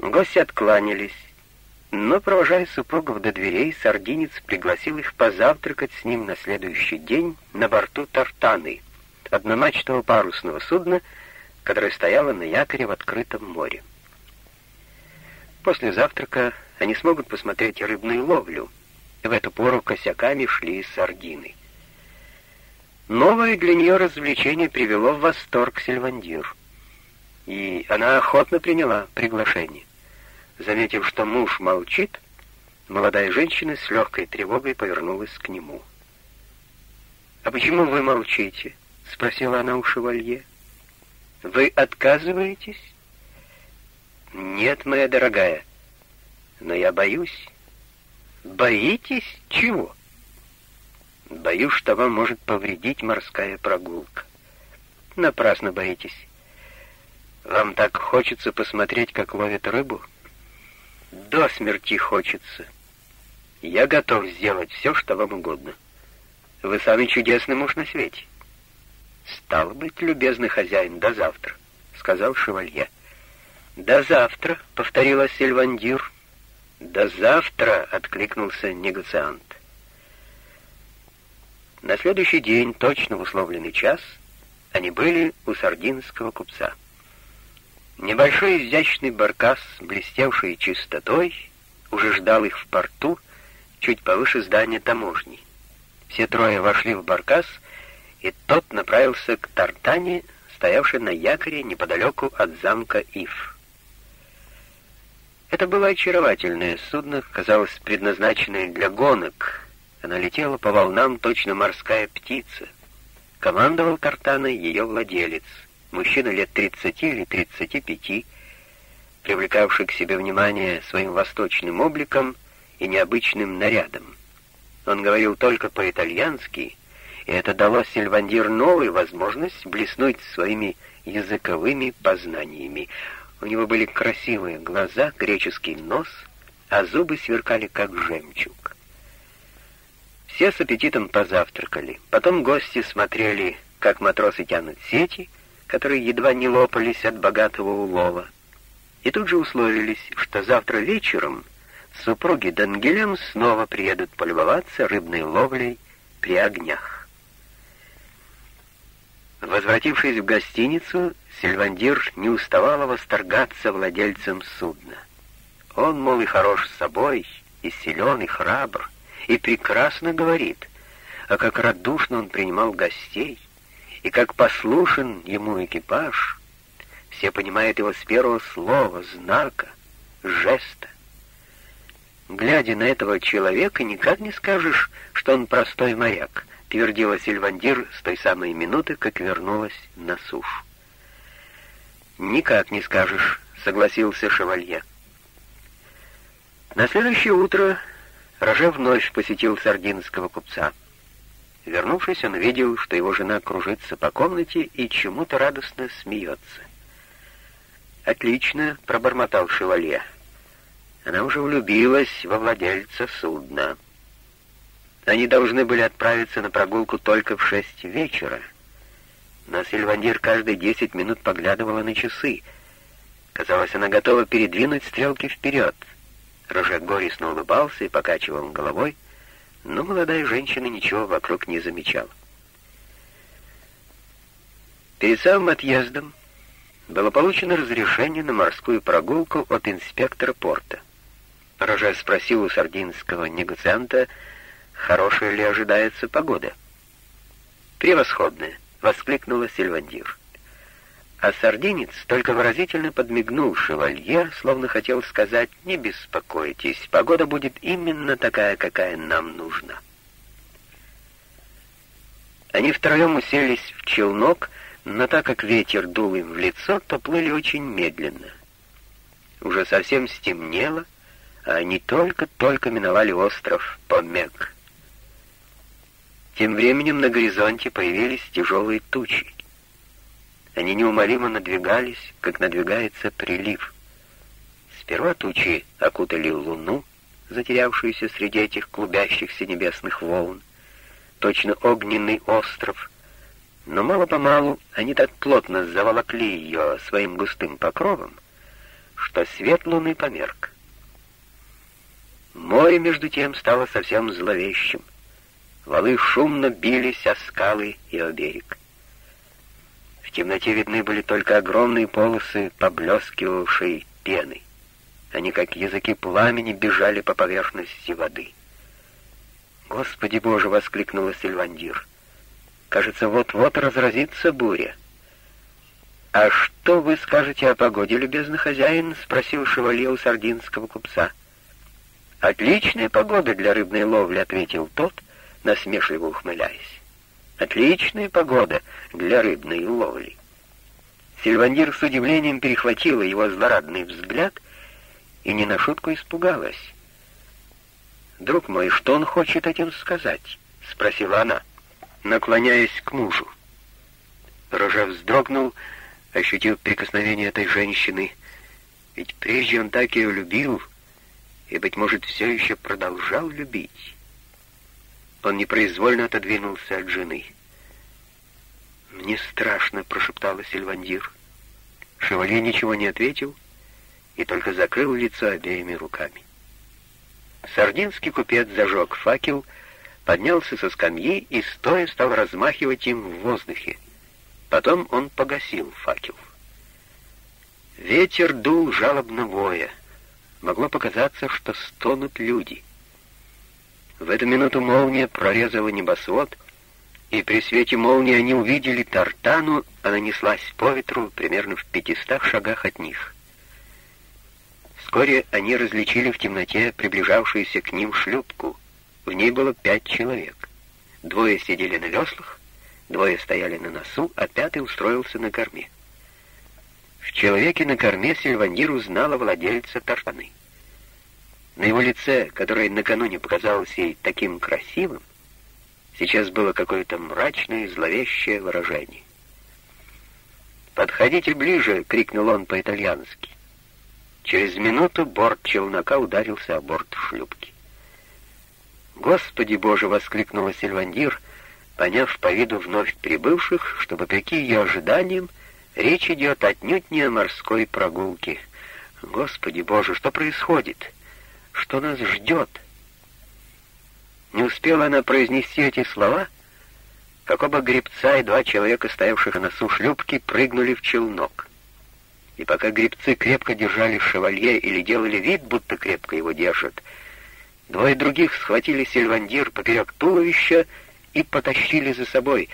Гости откланялись, но, провожая супругов до дверей, сардинец пригласил их позавтракать с ним на следующий день на борту Тартаны, одномачтового парусного судна, которое стояло на якоре в открытом море. После завтрака они смогут посмотреть рыбную ловлю. В эту пору косяками шли сардины. Новое для нее развлечение привело в восторг Сильвандир. И она охотно приняла приглашение. Заметив, что муж молчит, молодая женщина с легкой тревогой повернулась к нему. «А почему вы молчите?» — спросила она у шевалье. «Вы отказываетесь?» «Нет, моя дорогая, но я боюсь». «Боитесь чего?» «Боюсь, что вам может повредить морская прогулка». «Напрасно боитесь. Вам так хочется посмотреть, как ловят рыбу?» До смерти хочется. Я готов сделать все, что вам угодно. Вы самый чудесный муж на свете. Стал быть, любезный хозяин, до завтра, сказал шевалье. До завтра, повторила Сильвандир. До завтра, откликнулся негациант. На следующий день, точно в условленный час, они были у сардинского купца. Небольшой изящный баркас, блестевший чистотой, уже ждал их в порту, чуть повыше здания таможни. Все трое вошли в баркас, и тот направился к Тартане, стоявшей на якоре неподалеку от замка Ив. Это было очаровательное судно, казалось, предназначенное для гонок. Она летела по волнам, точно морская птица. Командовал Тартаной ее владелец — мужчина лет 30 или 35, привлекавший к себе внимание своим восточным обликом и необычным нарядом. Он говорил только по-итальянски, и это дало Сильвандир новую возможность блеснуть своими языковыми познаниями. У него были красивые глаза, греческий нос, а зубы сверкали, как жемчуг. Все с аппетитом позавтракали. Потом гости смотрели, как матросы тянут сети — которые едва не лопались от богатого улова. И тут же условились, что завтра вечером супруги Дангелем снова приедут полюбоваться рыбной ловлей при огнях. Возвратившись в гостиницу, Сильвандир не уставала восторгаться владельцем судна. Он, мол, и хорош с собой, и силен, и храбр, и прекрасно говорит, а как радушно он принимал гостей — и как послушен ему экипаж, все понимают его с первого слова, знака, жеста. Глядя на этого человека, никак не скажешь, что он простой моряк, твердила Сильвандир с той самой минуты, как вернулась на сушу. «Никак не скажешь», — согласился шевалье. На следующее утро Роже вновь посетил сардинского купца — Вернувшись, он видел, что его жена кружится по комнате и чему-то радостно смеется. «Отлично», — пробормотал шевалье. Она уже влюбилась во владельца судна. Они должны были отправиться на прогулку только в шесть вечера. Но Сильвандир каждые десять минут поглядывала на часы. Казалось, она готова передвинуть стрелки вперед. Роже горестно улыбался и покачивал головой, — но молодая женщина ничего вокруг не замечала. Перед самым отъездом было получено разрешение на морскую прогулку от инспектора порта. Роже спросил у сардинского негацианта, хорошая ли ожидается погода. «Превосходная!» — воскликнула Сильвандир. А сардинец только выразительно подмигнул шевалье, словно хотел сказать «Не беспокойтесь, погода будет именно такая, какая нам нужна». Они втроем уселись в челнок, но так как ветер дул им в лицо, то плыли очень медленно. Уже совсем стемнело, а они только-только миновали остров Помек. Тем временем на горизонте появились тяжелые тучи. Они неумолимо надвигались, как надвигается прилив. Сперва тучи окутали луну, затерявшуюся среди этих клубящихся небесных волн, точно огненный остров, но мало-помалу они так плотно заволокли ее своим густым покровом, что свет луны померк. Море, между тем, стало совсем зловещим. Валы шумно бились о скалы и о берег. В темноте видны были только огромные полосы поблескивавшей пены. Они, как языки пламени, бежали по поверхности воды. «Господи Боже!» — воскликнула Сильвандир. «Кажется, вот-вот разразится буря». «А что вы скажете о погоде, любезный хозяин?» — спросил шевалье у сардинского купца. «Отличная погода для рыбной ловли», — ответил тот, насмешливо ухмыляясь. «Отличная погода для рыбной ловли». Сильвандир с удивлением перехватила его злорадный взгляд и не на шутку испугалась. «Друг мой, что он хочет этим сказать?» — спросила она, наклоняясь к мужу. Рожа вздрогнул, ощутив прикосновение этой женщины, ведь прежде он так ее любил и, быть может, все еще продолжал любить. Он непроизвольно отодвинулся от жены. «Мне страшно», — прошептала Сильвандир. Шевалье ничего не ответил и только закрыл лицо обеими руками. Сардинский купец зажег факел, поднялся со скамьи и стоя стал размахивать им в воздухе. Потом он погасил факел. Ветер дул жалобно воя. Могло показаться, что стонут люди. В эту минуту молния прорезала небосвод, и при свете молнии они увидели Тартану, она неслась по ветру примерно в пятистах шагах от них. Вскоре они различили в темноте приближавшуюся к ним шлюпку. В ней было пять человек. Двое сидели на веслах, двое стояли на носу, а пятый устроился на корме. В человеке на корме Сильвандир узнала владельца тартаны. На его лице, которое накануне показалось ей таким красивым, сейчас было какое-то мрачное и зловещее выражение. «Подходите ближе!» — крикнул он по-итальянски. Через минуту борт челнока ударился о борт шлюпки. «Господи Боже!» — воскликнула Сильвандир, поняв по виду вновь прибывших, что, вопреки ее ожиданиям, речь идет отнюдь не о морской прогулке. «Господи Боже, что происходит? Что нас ждет?» Не успела она произнести эти слова, как оба гребца и два человека, стоявших на носу шлюпки, прыгнули в челнок и пока гребцы крепко держали шевалье или делали вид, будто крепко его держат, двое других схватили сильвандир поперек туловища и потащили за собой.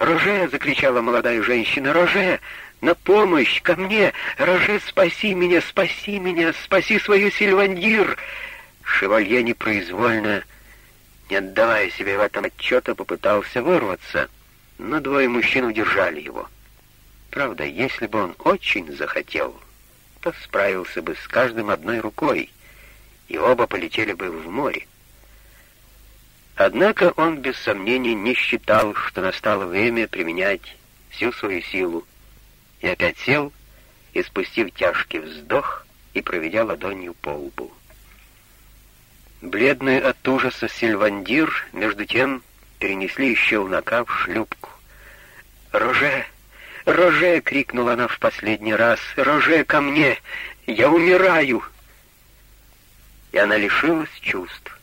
«Роже!» — закричала молодая женщина. «Роже! На помощь! Ко мне! Роже, спаси меня! Спаси меня! Спаси свою сильвандир!» Шевалье непроизвольно, не отдавая себе в этом отчета, попытался вырваться, но двое мужчин удержали его. Правда, если бы он очень захотел, то справился бы с каждым одной рукой, и оба полетели бы в море. Однако он без сомнения не считал, что настало время применять всю свою силу, и опять сел, и, спустив тяжкий вздох, и проведя ладонью по лбу. Бледный от ужаса Сильвандир, между тем, перенесли из в шлюпку. «Роже!» «Роже!» — крикнула она в последний раз. «Роже, ко мне! Я умираю!» И она лишилась чувств.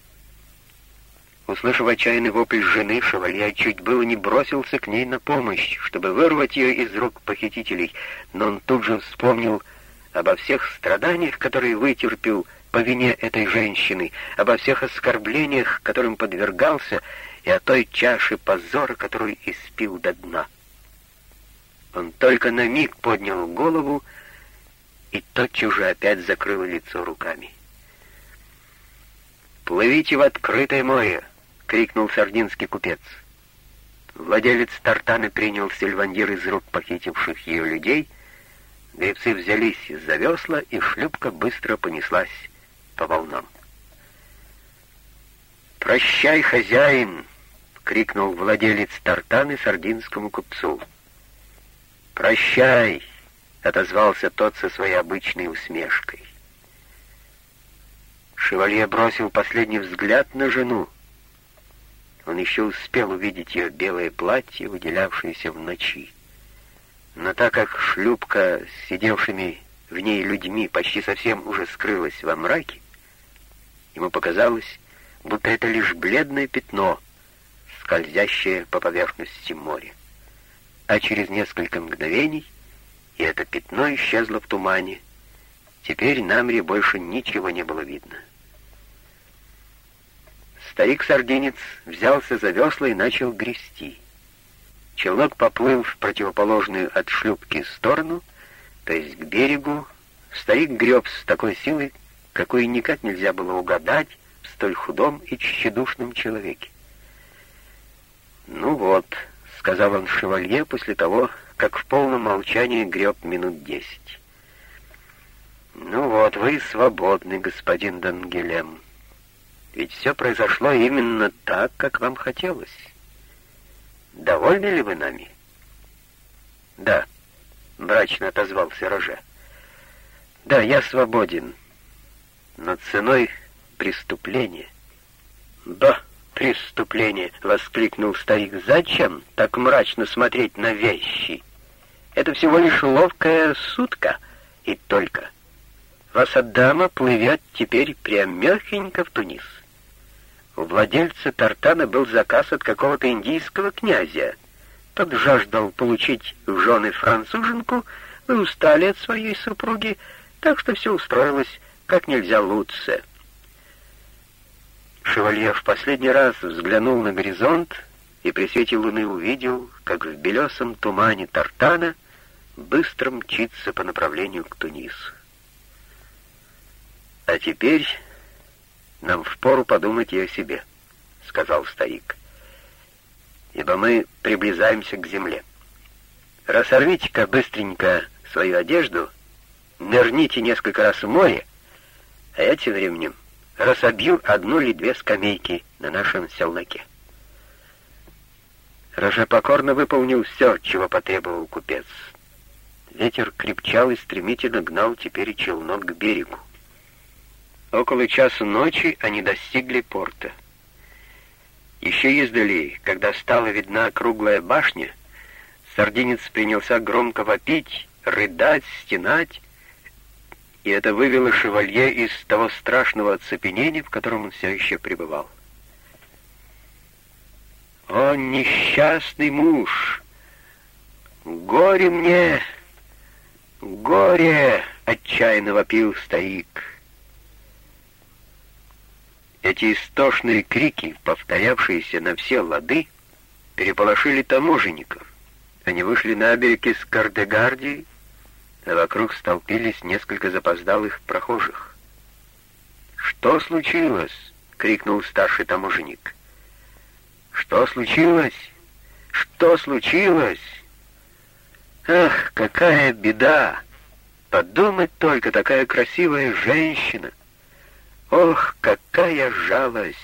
Услышав отчаянный вопль жены, шевалье чуть было не бросился к ней на помощь, чтобы вырвать ее из рук похитителей, но он тут же вспомнил обо всех страданиях, которые вытерпел по вине этой женщины, обо всех оскорблениях, которым подвергался, и о той чаше позора, которую испил до дна. Он только на миг поднял голову и тотчас же опять закрыл лицо руками. «Плывите в открытое море!» — крикнул сардинский купец. Владелец Тартаны принял сильвандир из рук похитивших ее людей, гребцы взялись за весла, и шлюпка быстро понеслась по волнам. «Прощай, хозяин!» — крикнул владелец Тартаны сардинскому купцу. «Прощай!» — отозвался тот со своей обычной усмешкой. Шевалье бросил последний взгляд на жену. Он еще успел увидеть ее белое платье, выделявшееся в ночи. Но так как шлюпка с сидевшими в ней людьми почти совсем уже скрылась во мраке, ему показалось, будто это лишь бледное пятно, скользящее по поверхности моря. А через несколько мгновений и это пятно исчезло в тумане. Теперь на море больше ничего не было видно. Старик-сардинец взялся за весла и начал грести. Челнок поплыл в противоположную от шлюпки сторону, то есть к берегу. Старик греб с такой силой, какой никак нельзя было угадать в столь худом и тщедушном человеке. «Ну вот», — сказал он шевалье после того, как в полном молчании греб минут десять. «Ну вот, вы свободны, господин Дангелем. Ведь все произошло именно так, как вам хотелось. Довольны ли вы нами?» «Да», — мрачно отозвался Роже. «Да, я свободен, но ценой преступления». «Да, преступление!» — воскликнул старик. «Зачем так мрачно смотреть на вещи? Это всего лишь ловкая сутка, и только». Васаддама плывет теперь прямехенько в Тунис. У владельца Тартана был заказ от какого-то индийского князя. Тот жаждал получить в жены француженку, вы устали от своей супруги, так что все устроилось как нельзя лучше. Шевалье в последний раз взглянул на горизонт и при свете луны увидел, как в белесом тумане Тартана быстро мчится по направлению к Тунису. «А теперь нам впору подумать и о себе», — сказал старик, «ибо мы приближаемся к земле. Рассорвите-ка быстренько свою одежду, нырните несколько раз в море, а я тем временем рассобью одну или две скамейки на нашем селнаке». Роже покорно выполнил все, чего потребовал купец. Ветер крепчал и стремительно гнал теперь челнок к берегу. Около часу ночи они достигли порта. Еще издали, когда стала видна круглая башня, сардинец принялся громко вопить, рыдать, стенать, и это вывело шевалье из того страшного оцепенения, в котором он все еще пребывал. «О, несчастный муж! Горе мне! Горе!» — отчаянно вопил старик. Эти истошные крики, повторявшиеся на все лады, переполошили таможенников. Они вышли на берег из Кардегардии, а вокруг столпились несколько запоздалых прохожих. «Что случилось?» — крикнул старший таможенник. «Что случилось? Что случилось?» «Ах, какая беда! Подумать только, такая красивая женщина!» Ох, какая жалость!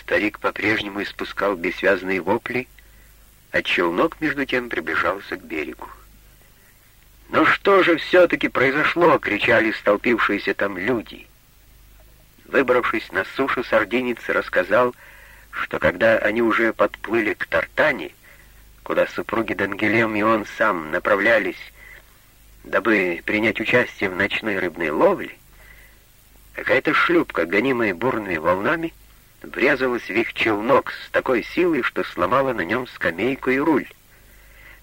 Старик по-прежнему испускал бессвязные вопли, а челнок, между тем, приближался к берегу. «Ну что же все-таки произошло?» — кричали столпившиеся там люди. Выбравшись на сушу, сардинец рассказал, что когда они уже подплыли к Тартане, куда супруги Дангелем и он сам направлялись, дабы принять участие в ночной рыбной ловле, Какая-то шлюпка, гонимая бурными волнами, врезалась в их челнок с такой силой, что сломала на нем скамейку и руль.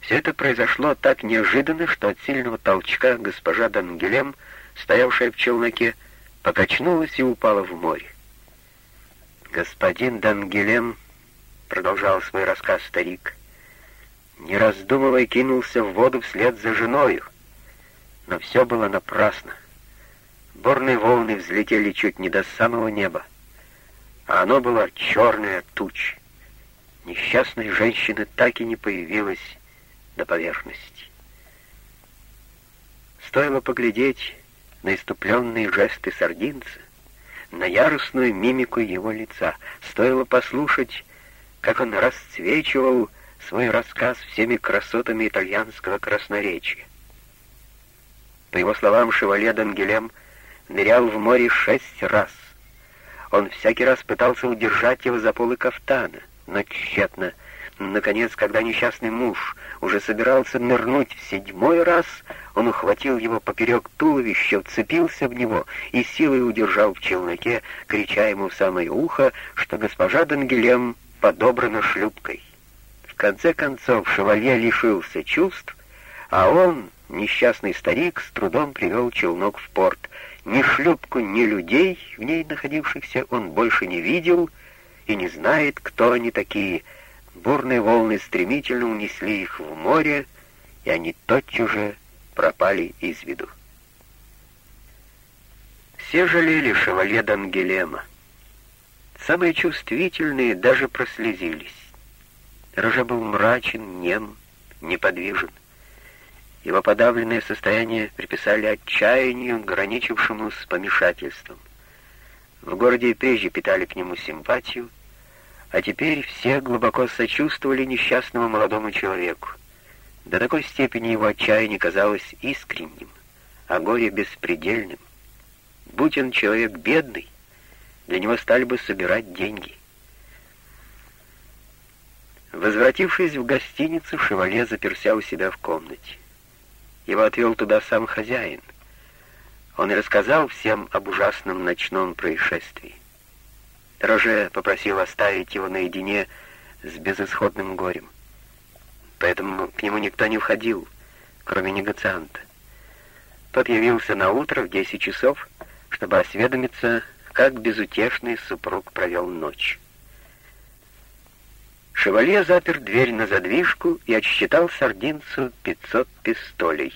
Все это произошло так неожиданно, что от сильного толчка госпожа Дангелем, стоявшая в челноке, покачнулась и упала в море. «Господин Дангелем», — продолжал свой рассказ старик, — не раздумывая кинулся в воду вслед за женою, но все было напрасно. Бурные волны взлетели чуть не до самого неба, а оно было черное туч. Несчастной женщины так и не появилась на поверхности. Стоило поглядеть на иступленные жесты сардинца, на яростную мимику его лица. Стоило послушать, как он расцвечивал свой рассказ всеми красотами итальянского красноречия. По его словам, шевале Дангелем — нырял в море шесть раз. Он всякий раз пытался удержать его за полы кафтана, но тщетно. Наконец, когда несчастный муж уже собирался нырнуть в седьмой раз, он ухватил его поперек туловища, вцепился в него и силой удержал в челноке, крича ему в самое ухо, что госпожа Дангелем подобрана шлюпкой. В конце концов шевалье лишился чувств, а он, несчастный старик, с трудом привел челнок в порт. Ни шлюпку, ни людей, в ней находившихся, он больше не видел и не знает, кто они такие — Бурные волны стремительно унесли их в море, и они тотчас же пропали из виду. Все жалели шевалье Дангелема. Самые чувствительные даже прослезились. Рожа был мрачен, нем, неподвижен. Его подавленное состояние приписали отчаянию, граничившему с помешательством. В городе и прежде питали к нему симпатию, а теперь все глубоко сочувствовали несчастному молодому человеку. До такой степени его отчаяние казалось искренним, а горе беспредельным. Будь он человек бедный, для него стали бы собирать деньги. Возвратившись в гостиницу, Шевале заперся у себя в комнате. Его отвел туда сам хозяин. Он рассказал всем об ужасном ночном происшествии. Роже попросил оставить его наедине с безысходным горем. Поэтому к нему никто не входил, кроме негацианта. Тот явился на утро в 10 часов, чтобы осведомиться, как безутешный супруг провел ночь. Шевалье запер дверь на задвижку и отсчитал сардинцу 500 пистолей.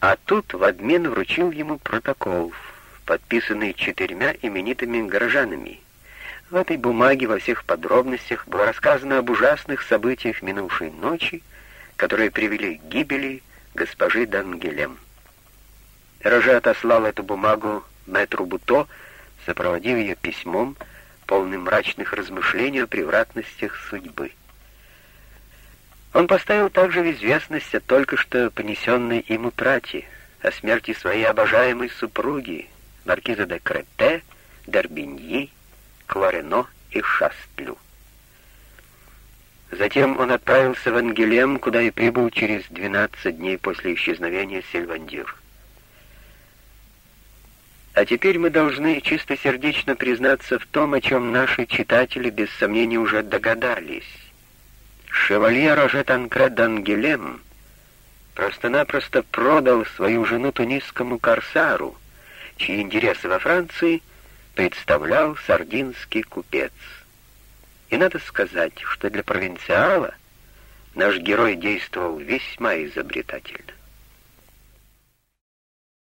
А тут в обмен вручил ему протокол, подписанный четырьмя именитыми горожанами — в этой бумаге во всех подробностях было рассказано об ужасных событиях минувшей ночи, которые привели к гибели госпожи Дангелем. Роже отослал эту бумагу мэтру Буто, сопроводив ее письмом, полным мрачных размышлений о превратностях судьбы. Он поставил также в известность о только что понесенной им утрате, о смерти своей обожаемой супруги, маркиза де Крете, Д'Арбиньи, Кларено и Шастлю. Затем он отправился в Ангелем, куда и прибыл через 12 дней после исчезновения Сильвандир. А теперь мы должны чистосердечно признаться в том, о чем наши читатели без сомнения уже догадались. Шевалье Роже Танкре d'Ангелем просто-напросто продал свою жену тунисскому корсару, чьи интересы во Франции — представлял сардинский купец. И надо сказать, что для провинциала наш герой действовал весьма изобретательно.